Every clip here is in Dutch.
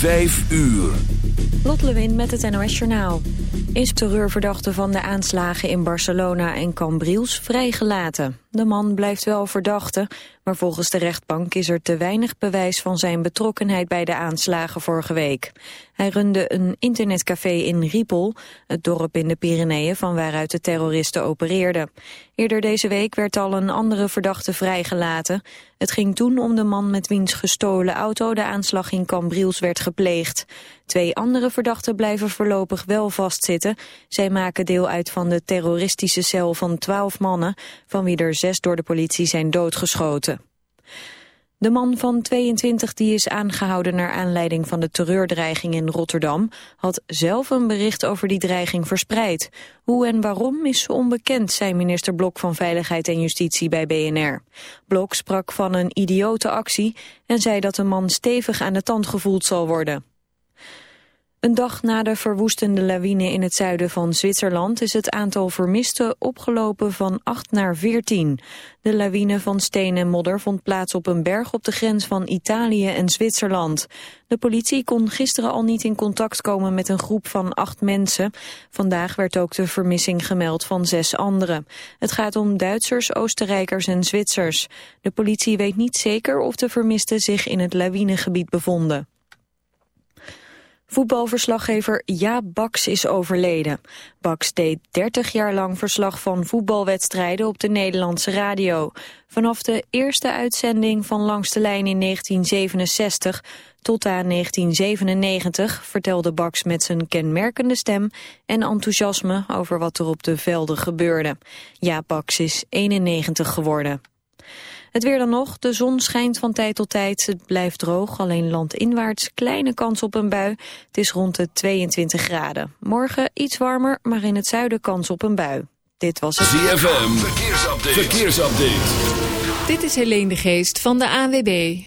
Vijf uur. Lot Lewin met het NOS Journaal. Is terreurverdachte van de aanslagen in Barcelona en Cambriels vrijgelaten. De man blijft wel verdachte, maar volgens de rechtbank is er te weinig bewijs van zijn betrokkenheid bij de aanslagen vorige week. Hij runde een internetcafé in Riepel, het dorp in de Pyreneeën van waaruit de terroristen opereerden. Eerder deze week werd al een andere verdachte vrijgelaten. Het ging toen om de man met wiens gestolen auto de aanslag in Cambriels werd gepleegd. Twee andere verdachten blijven voorlopig wel vastzitten. Zij maken deel uit van de terroristische cel van twaalf mannen, van wie er zes door de politie zijn doodgeschoten. De man van 22 die is aangehouden naar aanleiding van de terreurdreiging in Rotterdam had zelf een bericht over die dreiging verspreid. Hoe en waarom is onbekend, zei minister Blok van Veiligheid en Justitie bij BNR. Blok sprak van een idiote actie en zei dat de man stevig aan de tand gevoeld zal worden. Een dag na de verwoestende lawine in het zuiden van Zwitserland is het aantal vermisten opgelopen van 8 naar 14. De lawine van steen en modder vond plaats op een berg op de grens van Italië en Zwitserland. De politie kon gisteren al niet in contact komen met een groep van acht mensen. Vandaag werd ook de vermissing gemeld van zes anderen. Het gaat om Duitsers, Oostenrijkers en Zwitsers. De politie weet niet zeker of de vermisten zich in het lawinegebied bevonden. Voetbalverslaggever Jaap Baks is overleden. Baks deed 30 jaar lang verslag van voetbalwedstrijden op de Nederlandse radio. Vanaf de eerste uitzending van Langs de Lijn in 1967 tot aan 1997 vertelde Baks met zijn kenmerkende stem en enthousiasme over wat er op de velden gebeurde. Jaap Baks is 91 geworden. Het weer dan nog. De zon schijnt van tijd tot tijd. Het blijft droog, alleen landinwaarts kleine kans op een bui. Het is rond de 22 graden. Morgen iets warmer, maar in het zuiden kans op een bui. Dit was het... ZFM, verkeersupdate. verkeersupdate. Dit is Helene de Geest van de ANWB.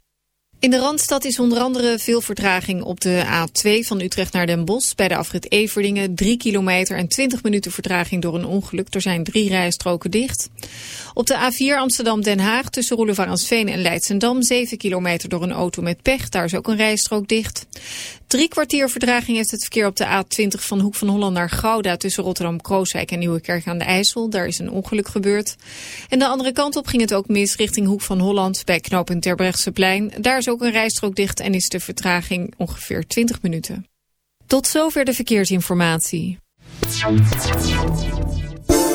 In de Randstad is onder andere veel vertraging op de A2 van Utrecht naar Den Bosch. Bij de afrit Everdingen 3 kilometer en 20 minuten vertraging door een ongeluk. Er zijn drie rijstroken dicht. Op de A4 Amsterdam-Den Haag tussen Roelevarensveen en Leidsendam 7 kilometer door een auto met pech. Daar is ook een rijstrook dicht. Drie kwartier verdraging heeft het verkeer op de A20 van Hoek van Holland naar Gouda... tussen Rotterdam-Krooswijk en Nieuwekerk aan de IJssel. Daar is een ongeluk gebeurd. En de andere kant op ging het ook mis richting Hoek van Holland... bij knooppunt Terbrechtseplein. Daar is ook een rijstrook dicht en is de vertraging ongeveer 20 minuten. Tot zover de verkeersinformatie.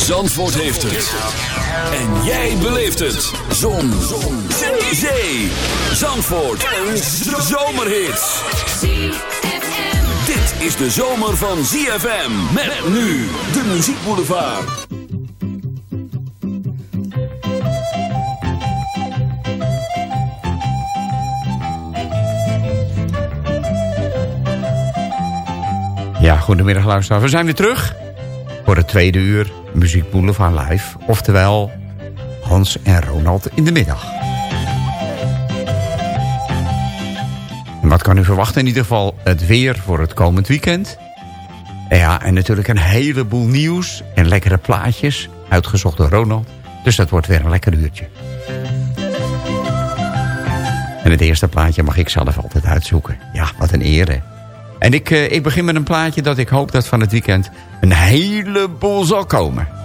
Zandvoort heeft het. En jij beleeft het. Zon. Zon. Zee. Zandvoort. Een zomerhit. Dit is de zomer van ZFM. Met nu de muziekboulevard. Ja, goedemiddag luisteraars. We zijn weer terug voor het tweede uur Muziek Boulevard Live. Oftewel Hans en Ronald in de middag. Wat kan u verwachten? In ieder geval het weer voor het komend weekend. Ja, en natuurlijk een heleboel nieuws en lekkere plaatjes. Uitgezocht door Ronald. Dus dat wordt weer een lekker uurtje. En het eerste plaatje mag ik zelf altijd uitzoeken. Ja, wat een eer, En ik, eh, ik begin met een plaatje dat ik hoop dat van het weekend een heleboel zal komen.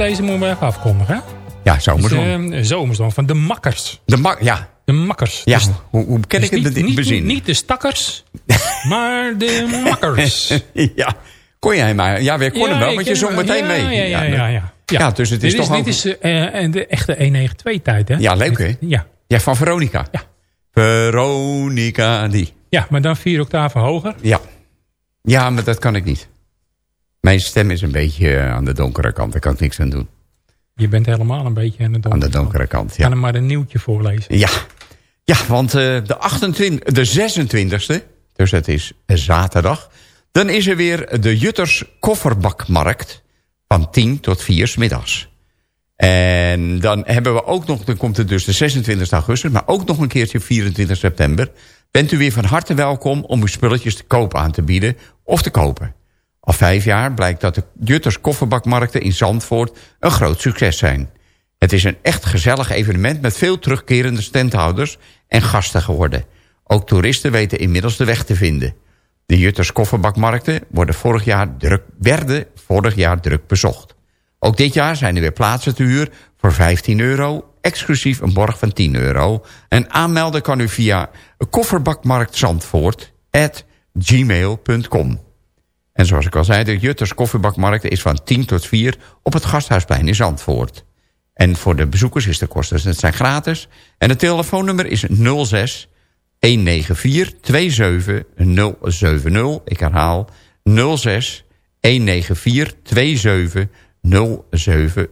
Deze moeten we even afkondigen. Ja, zomerzon. Dus, uh, zomerzon van de makkers. De mak ja. De makkers. Ja, dus, hoe, hoe ken dus ik het niet, bezin? Niet, niet de stakkers, maar de makkers. ja, kon jij maar. Ja, weer kon hem wel, want je zong meteen ja, mee. Ja, ja, ja. ja, dus het is dit toch is, Dit is uh, de echte 192-tijd, hè? Ja, leuk, hè? Ja. Ja, van Veronica. Ja. Veronica, die. Ja, maar dan vier octaven hoger. Ja. Ja, maar dat kan ik niet. Mijn stem is een beetje eh, aan de donkere kant. Daar kan ik niks aan doen. Je bent helemaal een beetje aan de donkere, aan de donkere kant. kant ja. Kan hem maar een nieuwtje voorlezen. Ja, ja want uh, de, 28, de 26e, dus het is zaterdag... dan is er weer de Jutters Kofferbakmarkt van 10 tot 4 s middags. En dan hebben we ook nog, dan komt het dus de 26 augustus... maar ook nog een keertje 24 september... bent u weer van harte welkom om uw spulletjes te koop aan te bieden of te kopen. Al vijf jaar blijkt dat de Jutters kofferbakmarkten in Zandvoort een groot succes zijn. Het is een echt gezellig evenement met veel terugkerende standhouders en gasten geworden. Ook toeristen weten inmiddels de weg te vinden. De Jutters kofferbakmarkten worden werden vorig jaar druk bezocht. Ook dit jaar zijn er weer plaatsen te huur voor 15 euro... exclusief een borg van 10 euro. En aanmelden kan u via kofferbakmarktzandvoort.gmail.com. En zoals ik al zei, de Jutters Kofferbakmarkt is van 10 tot 4 op het Gasthuisplein in Zandvoort. En voor de bezoekers is de kosten, het zijn gratis. En het telefoonnummer is 06 194 27 070. Ik herhaal 06 194 27 070.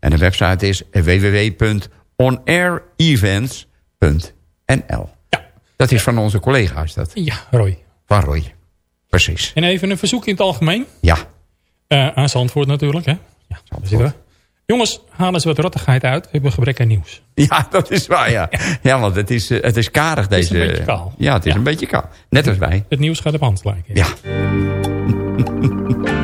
En de website is www.onairevents.nl. Ja. Dat is van onze collega's dat. Ja, Roy. Van Roy. Precies. En even een verzoek in het algemeen. Ja. Uh, aan Zandvoort natuurlijk. Hè? Ja, Zandvoort. Jongens, halen ze wat rottigheid uit. We hebben gebrek aan nieuws. Ja, dat is waar, ja. Ja, want het is, het is karig deze... Het is een beetje kaal. Ja, het is ja. een beetje kaal. Net als wij. Het nieuws gaat op hand lijken. Ja.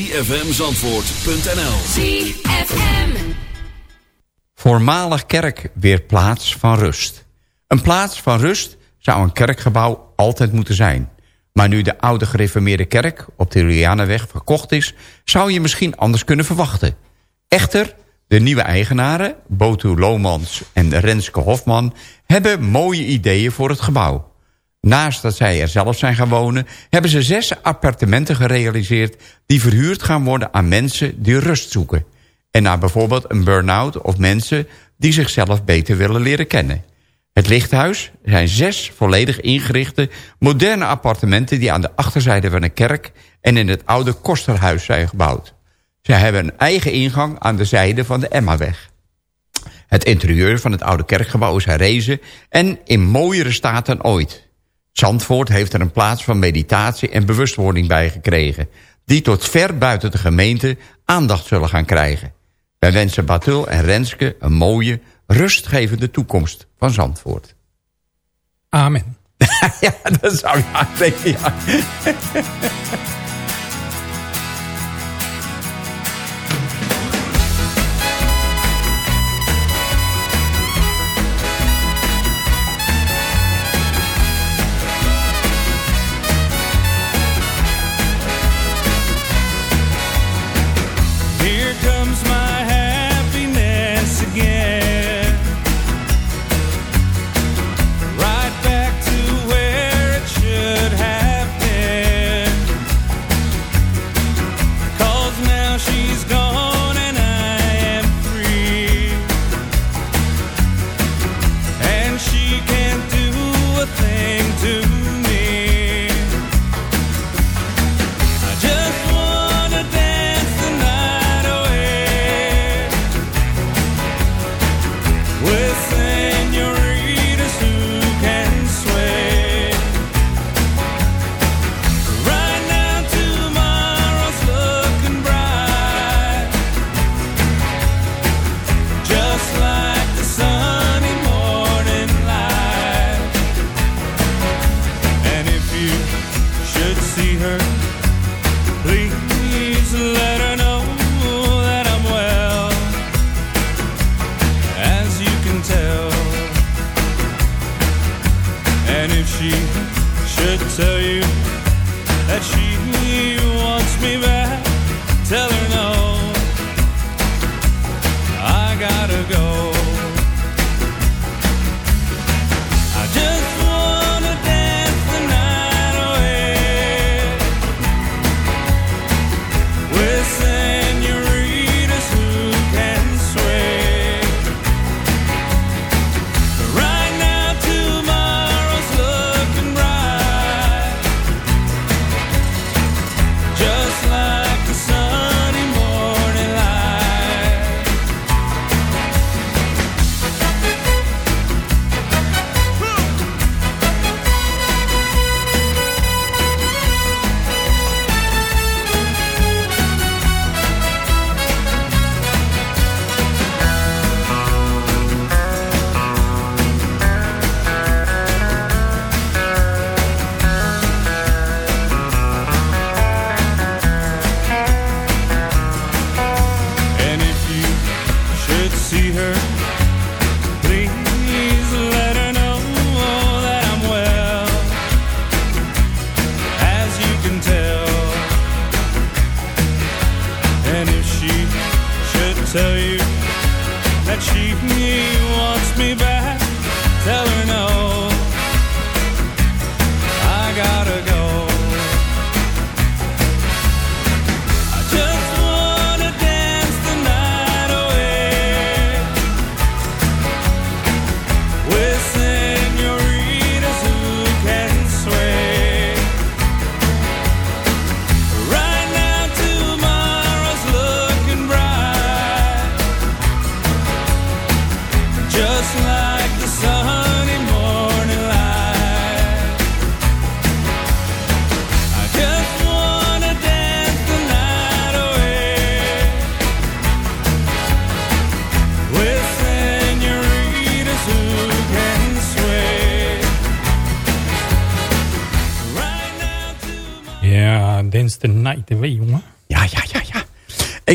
www.zfmzandvoort.nl ZFM Voormalig kerk weer plaats van rust. Een plaats van rust zou een kerkgebouw altijd moeten zijn. Maar nu de oude gereformeerde kerk op de Julianenweg verkocht is... zou je misschien anders kunnen verwachten. Echter, De nieuwe eigenaren, Botu Lomans en Renske Hofman... hebben mooie ideeën voor het gebouw. Naast dat zij er zelf zijn gaan wonen... hebben ze zes appartementen gerealiseerd... die verhuurd gaan worden aan mensen die rust zoeken. En naar bijvoorbeeld een burn-out of mensen... die zichzelf beter willen leren kennen. Het lichthuis zijn zes volledig ingerichte moderne appartementen... die aan de achterzijde van een kerk en in het oude Kosterhuis zijn gebouwd. Ze hebben een eigen ingang aan de zijde van de Emmaweg. Het interieur van het oude kerkgebouw is herrezen en in mooiere staat dan ooit. Zandvoort heeft er een plaats van meditatie en bewustwording bij gekregen... die tot ver buiten de gemeente aandacht zullen gaan krijgen. Wij wensen Batul en Renske een mooie, rustgevende toekomst van Zandvoort. Amen. ja, dat zou je aandenken, ja.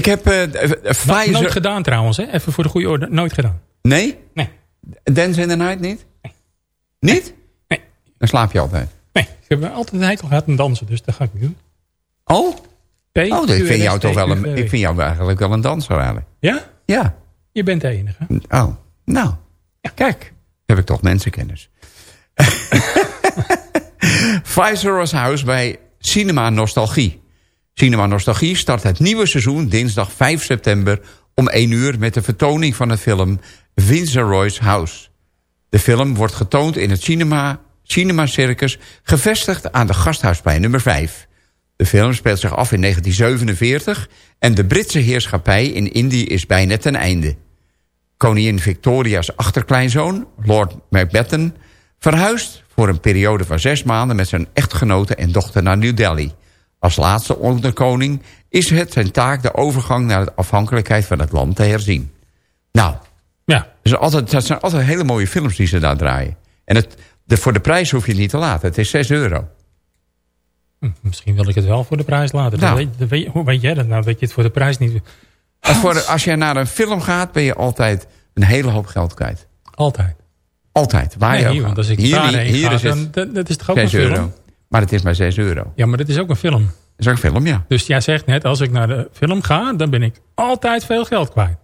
Ik heb No- Pfizer... Nooit gedaan trouwens, hè? Even voor de goede orde. Nooit gedaan. Nee? Nee. Dance in the Night niet? Niet? Nee. Dan slaap je altijd. Nee, ik heb altijd een hekel gehad aan dansen, dus dat ga ik niet doen. Oh? P, Oh, ik vind jou toch wel een, ik vind jou eigenlijk wel een danser eigenlijk. Ja? Ja. Je bent de enige. Oh, nou, kijk, heb ik toch mensenkennis. Viceroy's House bij Cinema Nostalgie. Cinema Nostalgie start het nieuwe seizoen dinsdag 5 september om 1 uur met de vertoning van de film Viceroy's House. De film wordt getoond in het cinema, cinema Circus, gevestigd aan de Gasthuisplein nummer 5. De film speelt zich af in 1947 en de Britse heerschappij in Indië is bijna ten einde. Koningin Victoria's achterkleinzoon, Lord Mountbatten, verhuist voor een periode van zes maanden met zijn echtgenote en dochter naar New Delhi. Als laatste onderkoning is het zijn taak de overgang naar de afhankelijkheid van het land te herzien. Nou, Ja, dus altijd, dat zijn altijd hele mooie films die ze daar draaien. En het, de, voor de prijs hoef je het niet te laten. Het is 6 euro. hm, misschien wil ik het wel voor de prijs laten. Nou. Weet, weet hoe weet jij dat nou, dat je het voor de prijs niet... En voor, als je naar een film gaat, ben je altijd een hele hoop geld kwijt. Altijd. Altijd. Waar je Nee, hier, want als ik hier, daarheen hier ga, is dan, het dat is toch ook een 6 film? euro. Maar het is maar 6 euro. Dat Ja, maar dat is ook een film. is ook een film, ja. Dus jij zegt net, als ik naar de film ga, dan ben ik altijd veel geld kwijt.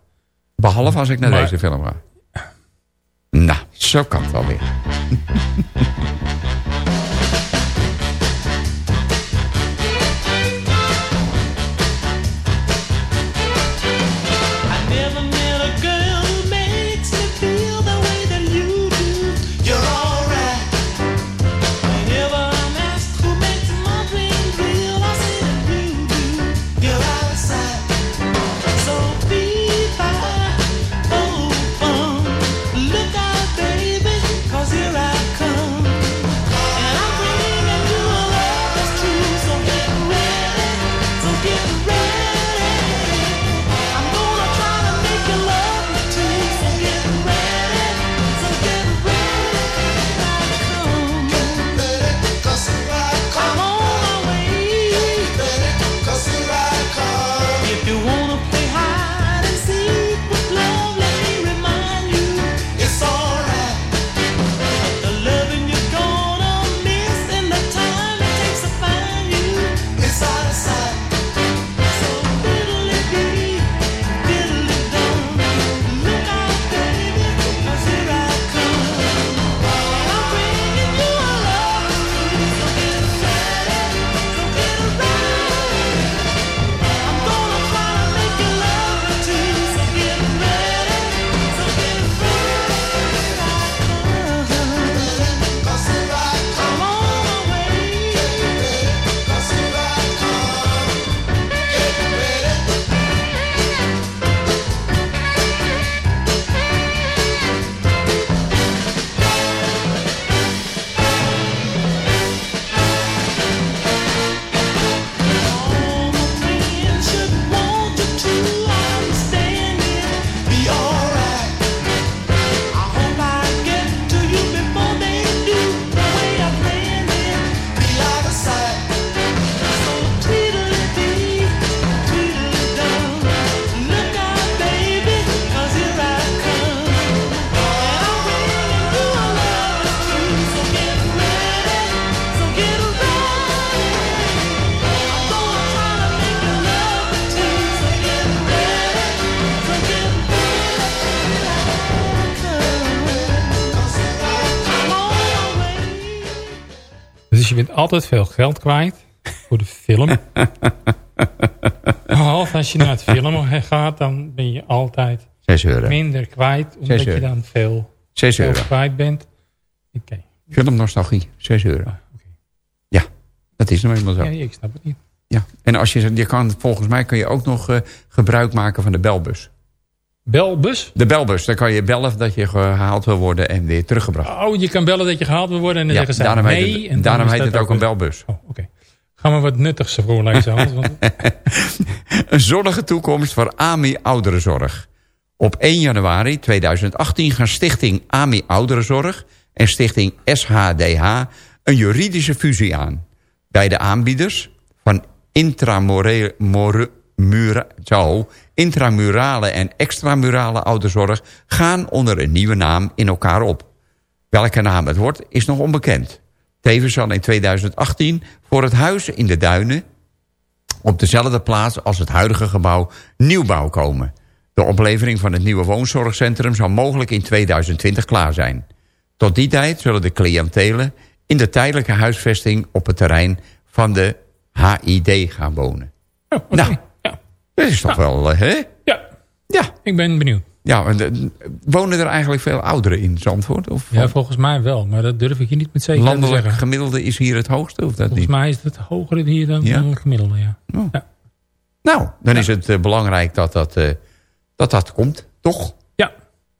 Behalve als ik naar Maar- deze film ga. Nou, zo kan het wel altijd veel geld kwijt voor de film. Behalve als je naar het film gaat, dan ben je altijd 6 euro. minder kwijt. Omdat je dan veel, 6 veel euro. kwijt bent. Oké. Filmnostalgie, 6 euro. Ah. Ja, dat is nou eenmaal zo. Ja, ik snap het niet. Ja. En als je, je kan, volgens mij kun je ook nog eh, gebruik maken van de belbus. Belbus? De belbus, dan kan je bellen dat je gehaald wil worden en weer teruggebracht. Oh, je kan bellen dat je gehaald wil worden en dan Ja, zeggen ze daarom nee. heet het, en daarom heet het ook een belbus. Oh, oké. Ga maar wat nuttigs voorlezen. Want Een zonnige toekomst voor AMI Ouderenzorg. Op 1 januari 2018 gaan stichting AMI Ouderenzorg en stichting SHDH een juridische fusie aan. Beide aanbieders van intramore- zo, intramurale en extramurale ouderzorg gaan onder een nieuwe naam in elkaar op. Welke naam het wordt is nog onbekend. Tevens zal in 2018 voor het huis in de Duinen op dezelfde plaats als het huidige gebouw nieuwbouw komen. De oplevering van het nieuwe woonzorgcentrum zal mogelijk in 2020 klaar zijn. Tot die tijd zullen de cliëntelen in de tijdelijke huisvesting op het terrein van de HID gaan wonen. Oh. Nou. Dat is toch wel, eh, hè? ja, Ja. ik ben benieuwd. ja en wonen er eigenlijk veel ouderen in Zandvoort? Of Ja, volgens mij wel. Maar dat durf ik je niet met zekerheid te landelijk zeggen. gemiddelde is hier het hoogste? Of dat Volgens niet? mij is het hoger hier dan Ja? het gemiddelde, ja. Oh. Ja. Nou, dan is het eh, belangrijk dat dat, eh, dat dat komt. Toch? Ja,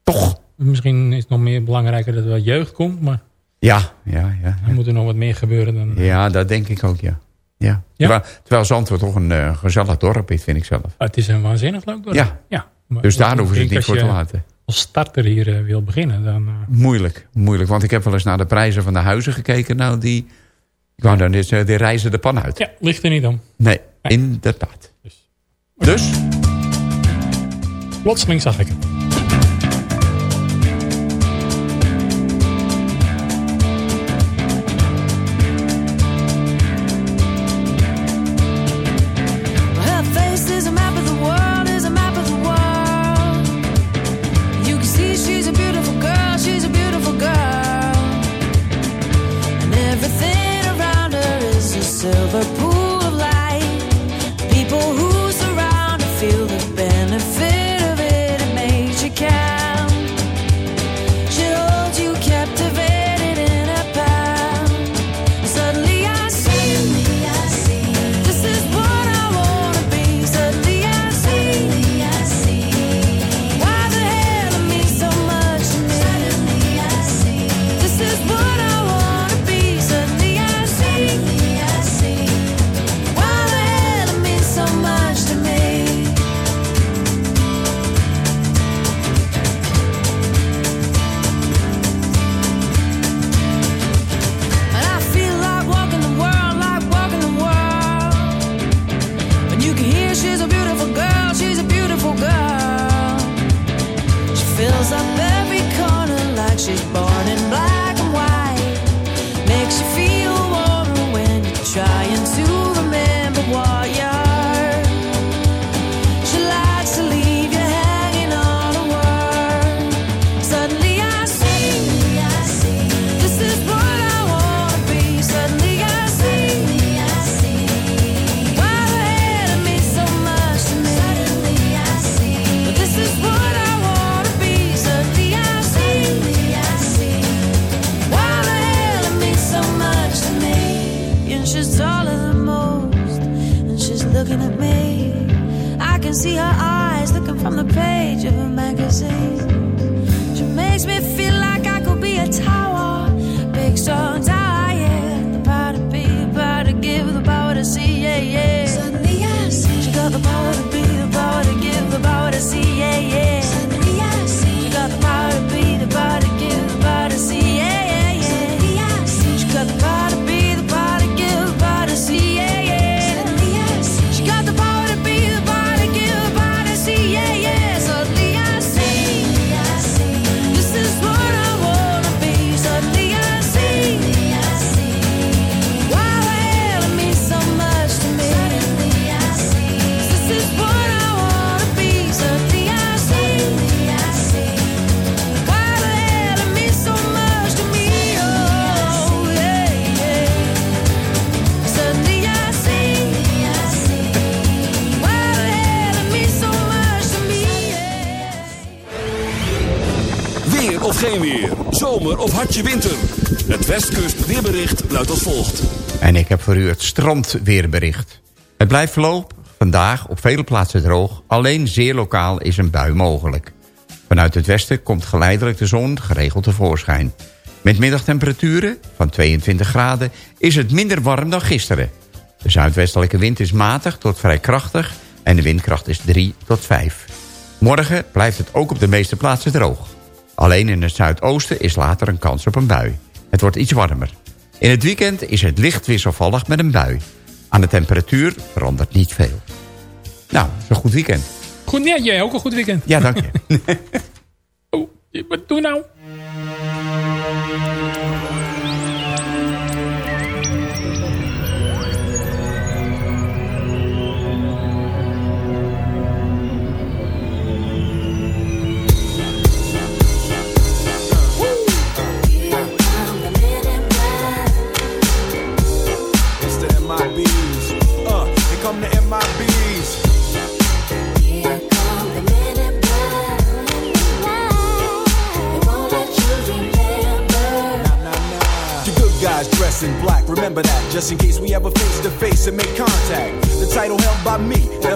Toch? misschien is het nog meer belangrijker dat er wat jeugd komt. Maar Ja, ja, ja. er moet er nog wat meer gebeuren dan... Ja, dat denk ik ook, ja. Ja. Terwijl, terwijl Zandvoort toch een eh, gezellig dorp is, vind ik zelf. Ah, het is een waanzinnig leuk dorp. Ja. ja. Maar Dus daar hoeven ze het niet voor te als je laten. als starter hier eh, wil beginnen, dan... eh, Moeilijk, moeilijk. Want ik heb wel eens naar de prijzen van de huizen gekeken. Nou, die, ik wou dan, die, die reizen de pan uit. ja, ligt er niet om. Nee, inderdaad. Dus. Dus, Plotseling zag ik het. Yeah, yeah. Zomer of hartje winter. Het Westkust weerbericht luidt als volgt. en ik heb voor u het strandweerbericht. Het blijft voorlopig vandaag op vele plaatsen droog. Alleen zeer lokaal is een bui mogelijk. Vanuit het westen komt geleidelijk de zon geregeld tevoorschijn. Met middagtemperaturen van 22 graden is het minder warm dan gisteren. De zuidwestelijke wind is matig tot vrij krachtig en de windkracht is 3 tot 5. Morgen blijft het ook op de meeste plaatsen droog. Alleen in het zuidoosten is later een kans op een bui. Het wordt iets warmer. In het weekend is het licht wisselvallig met een bui. Aan de temperatuur verandert niet veel. Nou, het is een goed weekend. Goed, ja, jij ook een goed weekend. Ja, dank je. Oh, wat doe nou?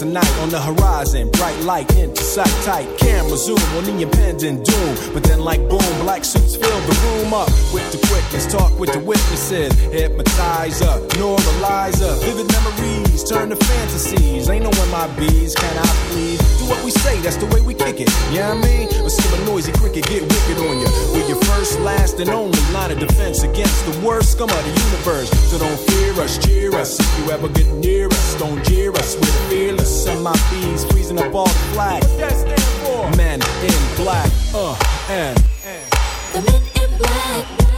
The night on the horizon, bright light into sight tight. Camera zoom on the impending doom. But then, like boom, black suits fill the room up with the quickness. Talk with the witnesses, hypnotizer, normalizer. Vivid memories turn to fantasies. Ain't no MIBs, can I please? Do what we say, that's the way we kick it. Yeah, I mean, see a noisy cricket get wicked on you. We're your first, last, and only line of defense against the worst scum of the universe. So don't fear us, cheer us. If you ever get near us, don't jeer us. We're fearless. MIBs freezing up all the flag. What that? Men in black. Uh, and. The men in black.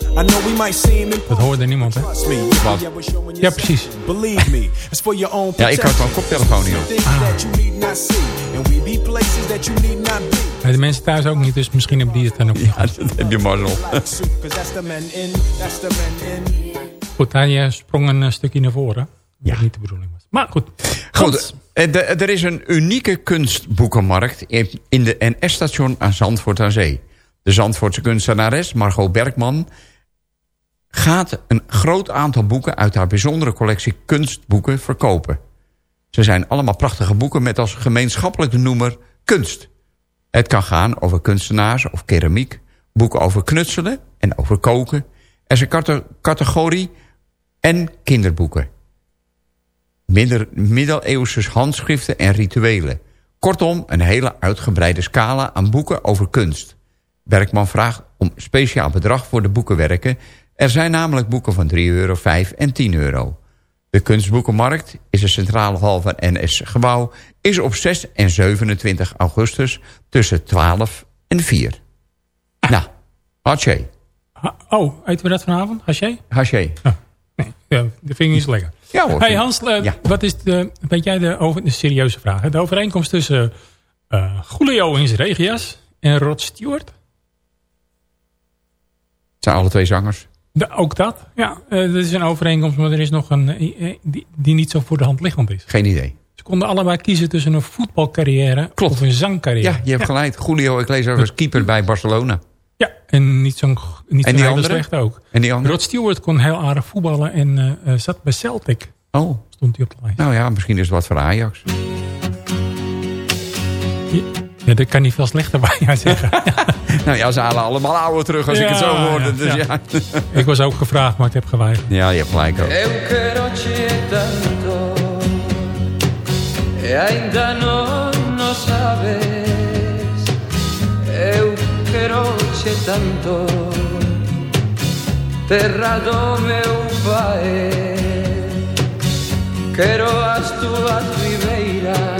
I know we might seem Dat hoorde niemand, hè? Wat? Ja, precies. Believe me, it's for your own Ja, ik had gewoon koptelefoon niet op. Be. Nee, de mensen thuis ook niet, dus misschien hebben die het dan ook niet. Ja, dat heb je mazzel. Goed, hij eh, sprong een eh, stukje naar voren. Ja. Dat niet de bedoeling was. Maar goed. Goed, eh, de- er is een unieke kunstboekenmarkt in in de NS-station aan Zandvoort aan Zee. De Zandvoortse kunstenares Margot Bergman gaat een groot aantal boeken uit haar bijzondere collectie kunstboeken verkopen. Ze zijn allemaal prachtige boeken met als gemeenschappelijke noemer kunst. Het kan gaan over kunstenaars of keramiek, boeken over knutselen en over koken. Er is een cate- categorie en kinderboeken midder- middeleeuwse handschriften en rituelen. Kortom, een hele uitgebreide scala aan boeken over kunst. Bergman vraagt om speciaal bedrag voor de boekenwerken. Er zijn namelijk boeken van 3 euro, 5 en 10 euro. De kunstboekenmarkt is de centrale hal van NS Gebouw... is op 6 en 27 augustus tussen 12 en 4. Nou, Haché. Ha- Oh, eten we dat vanavond? Haché? Haché. Nee, ja, dat vind ik niet zo lekker. Ja hoor. Hey Hans, eh, Ja. wat is de, weet jij de, over, de serieuze vraag? hè? De overeenkomst tussen eh Julio in zijn regias en Rod Stewart? Het zijn alle twee zangers. De, ook dat? Ja, eh, dat is een overeenkomst, maar er is nog een eh, eh, die, die niet zo voor de hand liggend is. Geen idee. Ze konden allebei kiezen tussen een voetbalcarrière Klopt. of een zangcarrière. Ja, je hebt gelijk. Julio, ik lees ook als keeper bij Barcelona. Ja, en niet zo'n niet En die slecht ook. En die andere? Rod Stewart kon heel aardig voetballen en zat bij Celtic. Oh, Stond hij op de lijst. nou ja, misschien is het wat voor Ajax. Ja, dat kan niet veel slechter bij jou zeggen. Nou ja, ze halen allemaal oude terug als ik het zo Ja, hoorde. ja, Dus ja. ja. ik was ook gevraagd, maar ik heb geweigerd. Ja, je hebt gelijk ook. Eu quero-te tanto E ainda non o sabes Eu quero-te tanto Terra do meu pai Quero as tuas ribeiras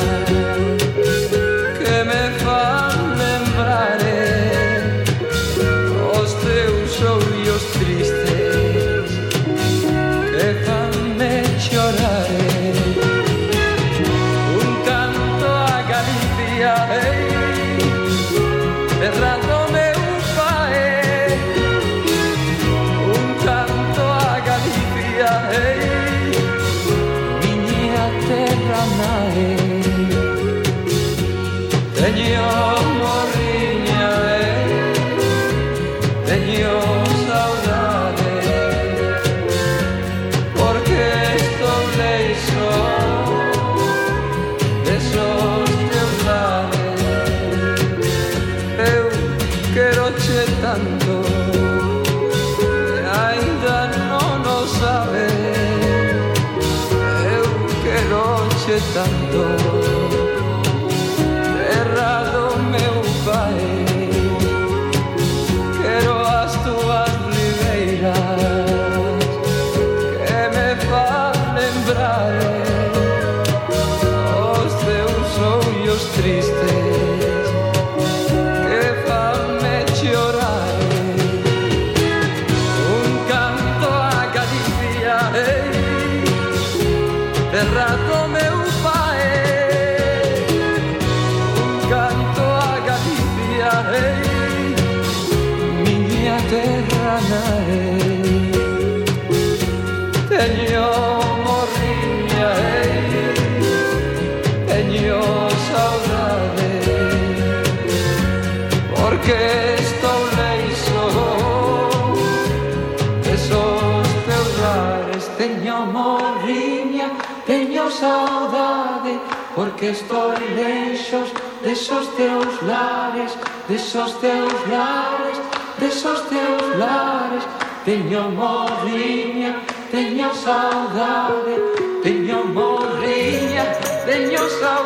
porque estou leixos desos teus lares desos teus lares desos teus lares. Teño morriña teño saudade teño morriña teño saudade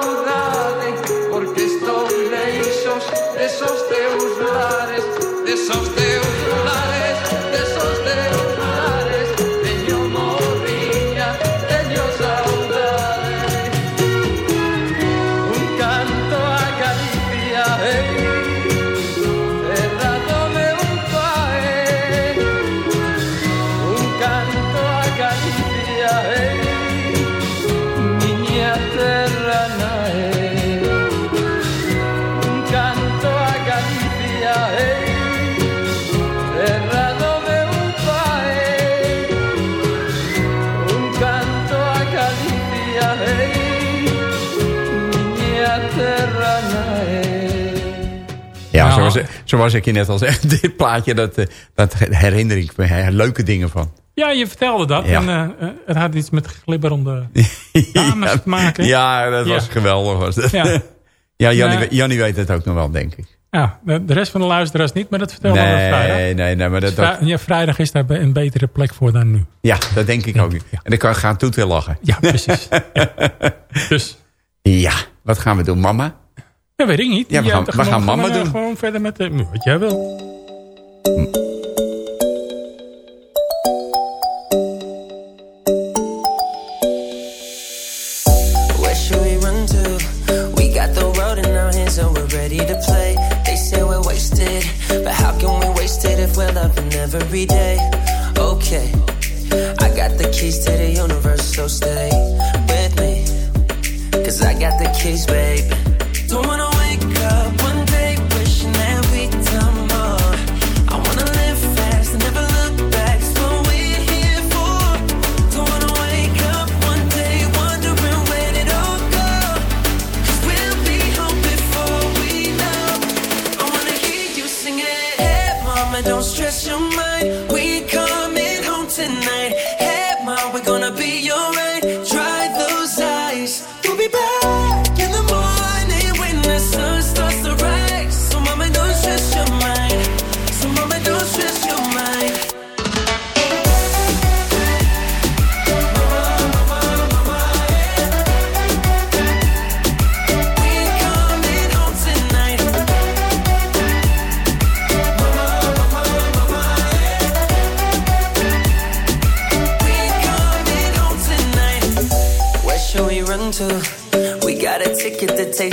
Zoals, ik je net al zei, dit plaatje, dat, eh, dat herinner ik me hè, leuke dingen van. Ja, je vertelde dat. Ja. En eh, eh, het had iets met glibberende dames te maken. Ja, dat Ja. was geweldig. Was dat. Ja. Ja, Jannie, Nee. we- Jannie weet het ook nog wel, denk ik. Ja, de, rest van de luisteraars niet, maar dat vertelde we vrijdag. Nee, nee, nee, maar dat, Vrij- dat, ja, vrijdag is daar een betere plek voor dan nu. ja, dat denk ik ook. ik, ja. En dan kan gaan Toet weer lachen. Ja, precies. ja. Dus, Ja, wat gaan we doen, mama? Ja, weet ik niet. Ja, we Ja, gaan- we gaan mama eh, doen. Gewoon verder met de, wat jij wil. Where should we run to? We got the road in our hands and we're ready to play. They say we're wasted, but how can we waste it if we're loving every day? Okay, I got the keys to the universe, so stay with me. Cause I got the keys, babe.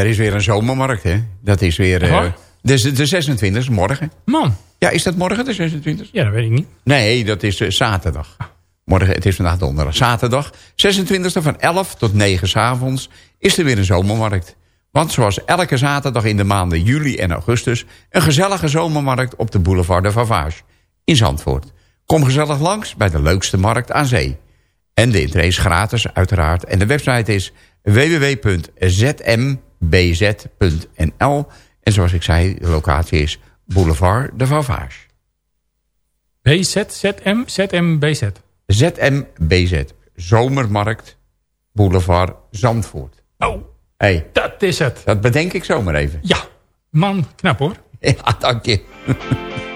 Er is weer een zomermarkt, hè. Dat is weer... eh, Waar? de, de 26 e morgen. Man, Ja, is dat morgen de 26 ja, dat weet ik niet. Nee, dat is eh, zaterdag. Morgen, het is vandaag donderdag. Zaterdag, 26e van 11 tot 9 's avonds is er weer een zomermarkt. Want zoals elke zaterdag in de maanden juli en augustus... een gezellige zomermarkt op de boulevard de Vavage in Zandvoort. Kom gezellig langs bij de leukste markt aan zee. En de intree is gratis uiteraard. En de website is www.zmbz.nl. En zoals ik zei, de locatie is boulevard de Vavage. BZ, ZM, ZMBZ. ZMBZ. Zomermarkt Boulevard Zandvoort. Oh, hey, dat is het. dat bedenk ik zomaar even. Ja, man, knap hoor. Ja, dank je.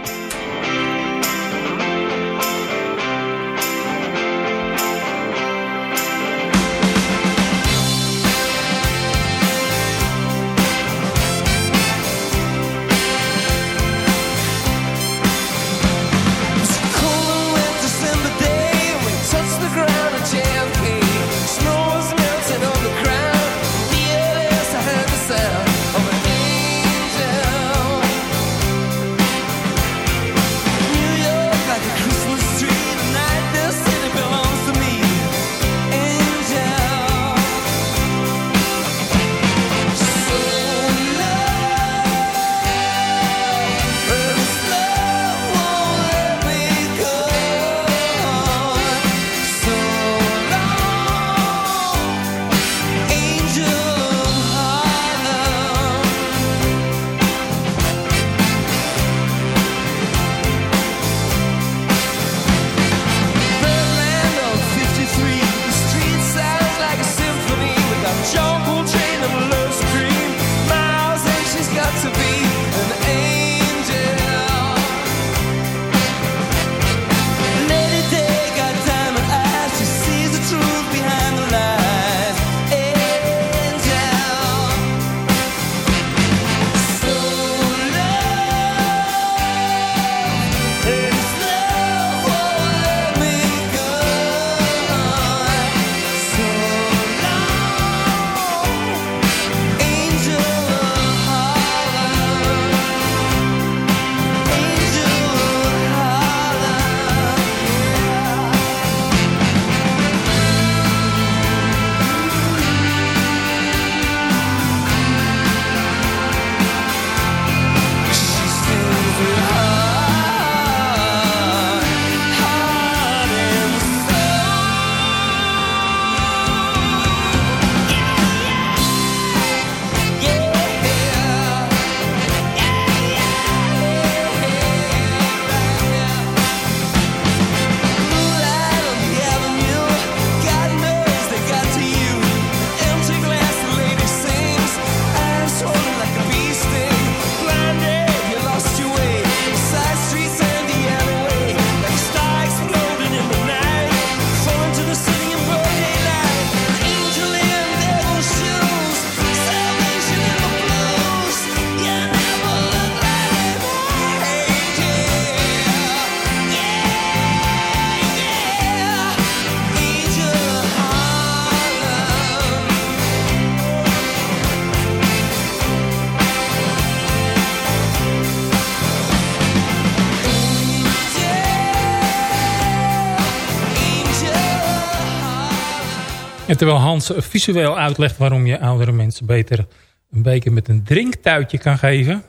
En terwijl Hans visueel uitlegt waarom je oudere mensen beter een beker met een drinktuitje kan geven...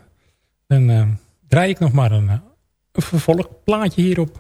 dan eh, draai ik nog maar een, eh, een vervolgplaatje hierop.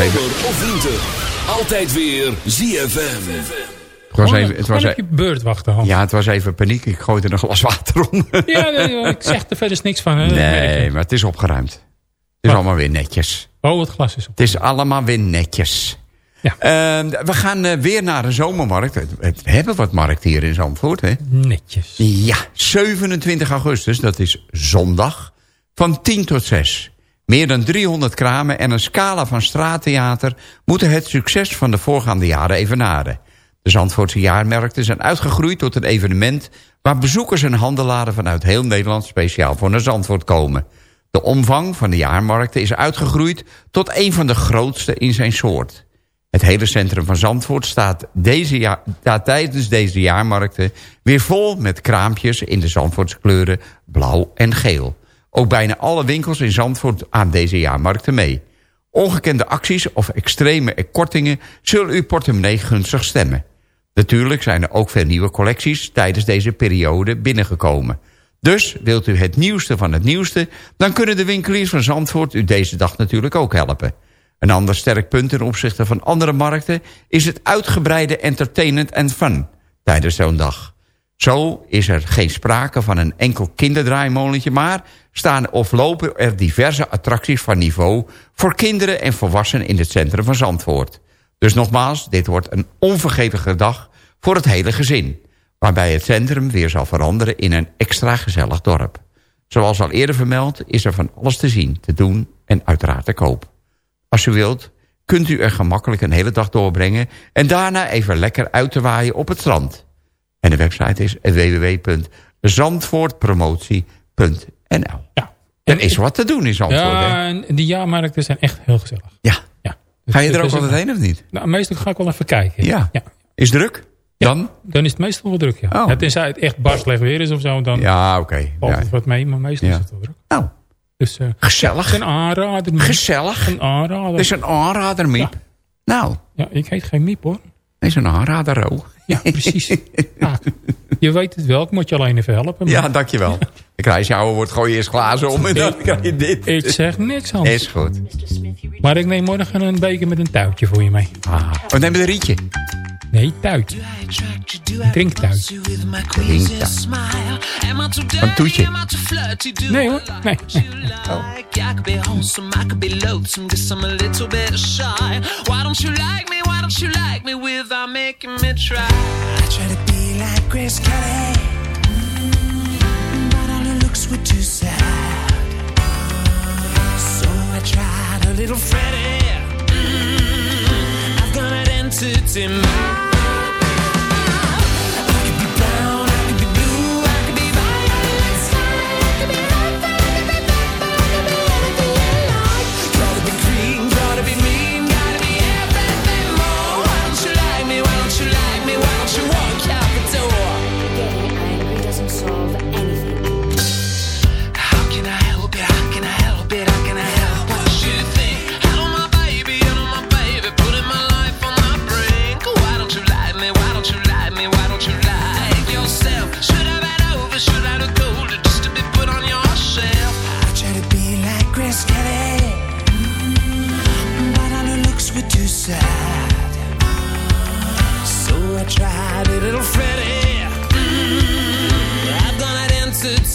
Even... Zomer of winter. Altijd weer ZFM. Het was Gewoon- even, het was op je e- beurt wachten, Hans. ja, het was even paniek. Ik gooide er een glas water om. Ja, nee, ik zeg er verder niks van. Hè. Nee, maar het is opgeruimd. Het is Wat? allemaal weer netjes. Oh, het glas is op. Het is allemaal weer netjes. Ja. Ehm, we gaan eh, weer naar de zomermarkt. We hebben wat markt hier in Zandvoort, hè? Netjes. Ja, 27 augustus, dat is zondag, van 10 tot 6. Meer dan 300 kramen en een scala van straattheater... moeten het succes van de voorgaande jaren evenaren. De Zandvoortse jaarmarkten zijn uitgegroeid tot een evenement... waar bezoekers en handelaren vanuit heel Nederland speciaal voor naar Zandvoort komen. De omvang van de jaarmarkten is uitgegroeid tot een van de grootste in zijn soort. Het hele centrum van Zandvoort staat, deze staat tijdens deze jaarmarkten... weer vol met kraampjes in de Zandvoortse kleuren blauw en geel. Ook bijna alle winkels in Zandvoort aan deze jaarmarkten mee. Ongekende acties of extreme kortingen zullen uw portemonnee gunstig stemmen. Natuurlijk zijn er ook veel nieuwe collecties tijdens deze periode binnengekomen. Dus wilt u het nieuwste van het nieuwste... dan kunnen de winkeliers van Zandvoort u deze dag natuurlijk ook helpen. Een ander sterk punt ten opzichte van andere markten... is het uitgebreide entertainment en fun tijdens zo'n dag. Zo is er geen sprake van een enkel kinderdraaimolentje... maar staan of lopen er diverse attracties van niveau... voor kinderen en volwassenen in het centrum van Zandvoort. Dus nogmaals, dit wordt een onvergetelijke dag voor het hele gezin... waarbij het centrum weer zal veranderen in een extra gezellig dorp. Zoals al eerder vermeld is er van alles te zien, te doen en uiteraard te koop. Als u wilt, kunt u er gemakkelijk een hele dag doorbrengen... en daarna even lekker uit te waaien op het strand. En de website is www.zandvoortpromotie.nl Ja. Er is wat te doen in Zandvoort? Ja, en die jaarmarkten zijn echt heel gezellig. Ja. Ja. Dus Ga je er het ook is altijd een- heen of niet? Nou, meestal ga ik wel even kijken. Ja. ja. Is druk? Dan? Dan is het meestal wel druk, ja. Oh. Ja, Tenzij het echt slecht weer is of zo, dan Ja, oké. valt Ja. het wat mee. Maar meestal is het wel druk. Nou, Dus eh, gezellig. is een aanrader. Miep. Gezellig. Een aanrader. Het is een aanrader, Miep. Nou, Ja, ik heet geen Miep, hoor. het is een aanrader, Ro. Ja, precies. ja, je weet het wel, ik moet je alleen even helpen. maar Ja, dankjewel. Ik krijg je oude woord, gooi je eerst glazen om en dan krijg je dit. Ik zeg niks anders. Is goed. Maar ik neem morgen een beker met een tuitje voor je mee. Ah. We nemen een rietje. Nee, tuitje. Een drinktuitje. Drinktuitje. Een toetje. Nee hoor, nee. nee. I could be wholesome, I could be loathsome, guess I'm a little bit shy. Why don't you like me? Why don't you like me without making me try? I try to be like Grace Kelly, mm, but all her looks were too sad. So I tried a little Freddie. intensity. My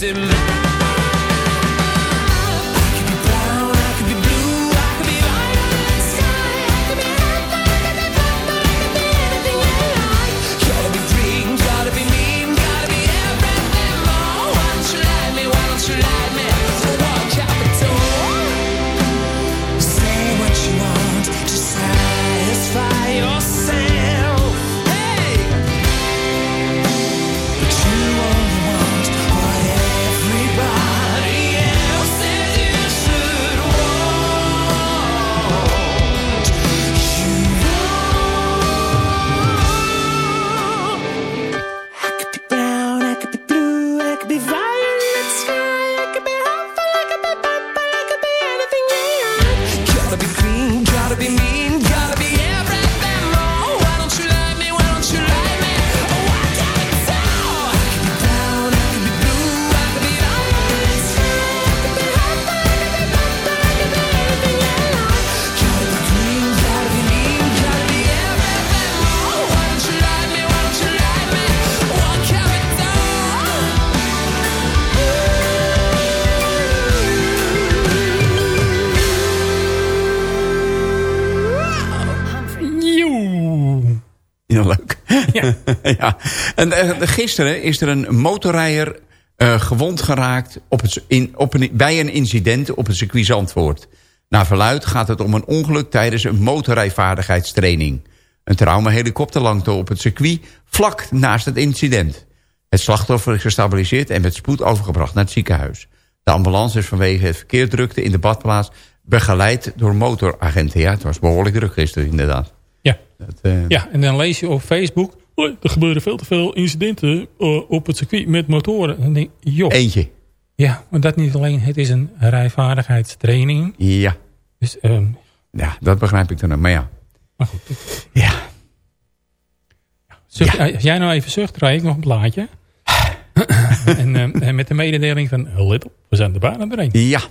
in gisteren is er een motorrijder eh, gewond geraakt op het, in, op een, bij een incident op het circuit Zandvoort. Naar verluid gaat het om een ongeluk tijdens een motorrijvaardigheidstraining. Een traumahelikopter langde op het circuit vlak naast het incident. Het slachtoffer is gestabiliseerd en met spoed overgebracht naar het ziekenhuis. De ambulance is vanwege het verkeerdrukte in de badplaats begeleid door motoragenten. Ja, het was behoorlijk druk gisteren inderdaad. Ja. Dat, eh, Ja, en dan lees je op Facebook... "Hoi, Er gebeuren veel te veel incidenten eh, op het circuit met motoren. En denk joh. Eentje. Ja, maar dat niet alleen. Het is een rijvaardigheidstraining. Ja. Dus, ehm, Ja, dat begrijp ik dan ook. Maar ja. Maar goed. Ja. Zucht, Als jij nou even zucht, draai ik nog een plaatje. en, ehm, en met de mededeling van... Let op, we zijn er bijna doorheen. Ja.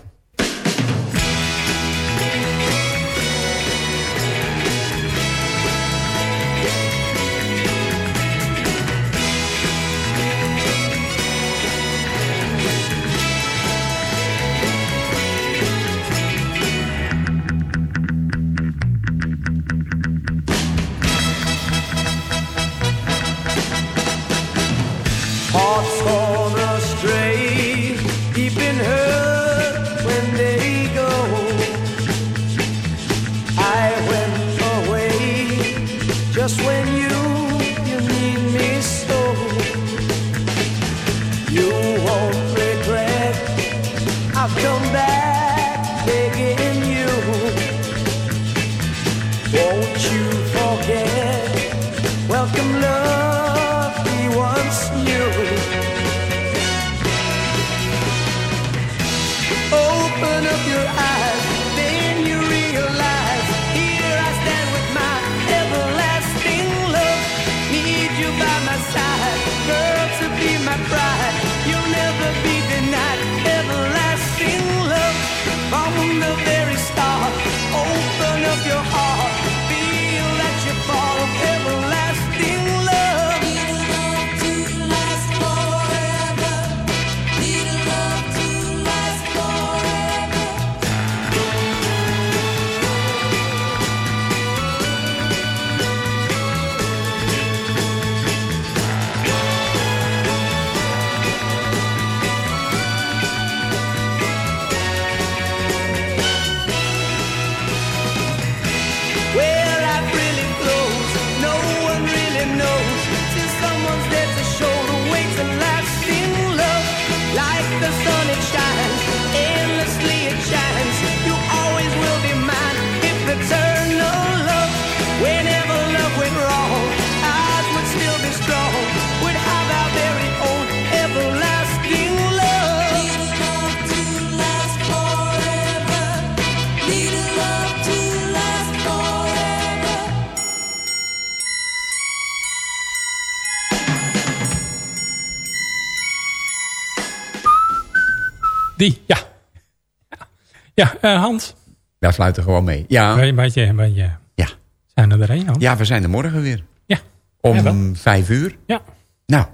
Fluiten gewoon mee. Ja. Een beetje, een beetje. Ja. Zijn er er een, Hans? Ja, we zijn er morgen weer. Ja. Om Ja, vijf uur. Ja. Nou.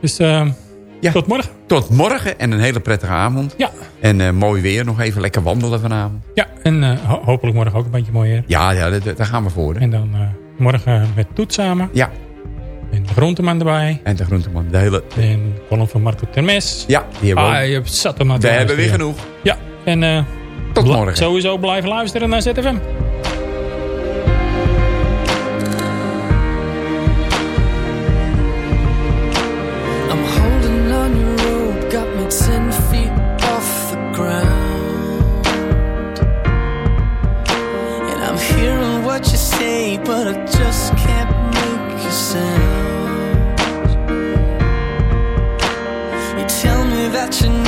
Dus eh, tot morgen. Tot morgen en een hele prettige avond. Ja. En eh, mooi weer. Nog even lekker wandelen vanavond. Ja, en eh, ho- hopelijk morgen ook een beetje mooi weer. Ja, ja daar, gaan we voor. hè. En dan eh, morgen met Toet samen. Ja. En de groenteman erbij. En de groenteman. De hele... En column van Marco Termes. Ja, die hebben we. Ah, je zat er maar We hebben weer genoeg. Ja, en eh, Tot bla- morgen. sowieso blijven luisteren naar ZFM. I'm holding on your rope, got me ten feet off the ground. And I'm hearing what you say, but I just can't make a sound. You tell me that you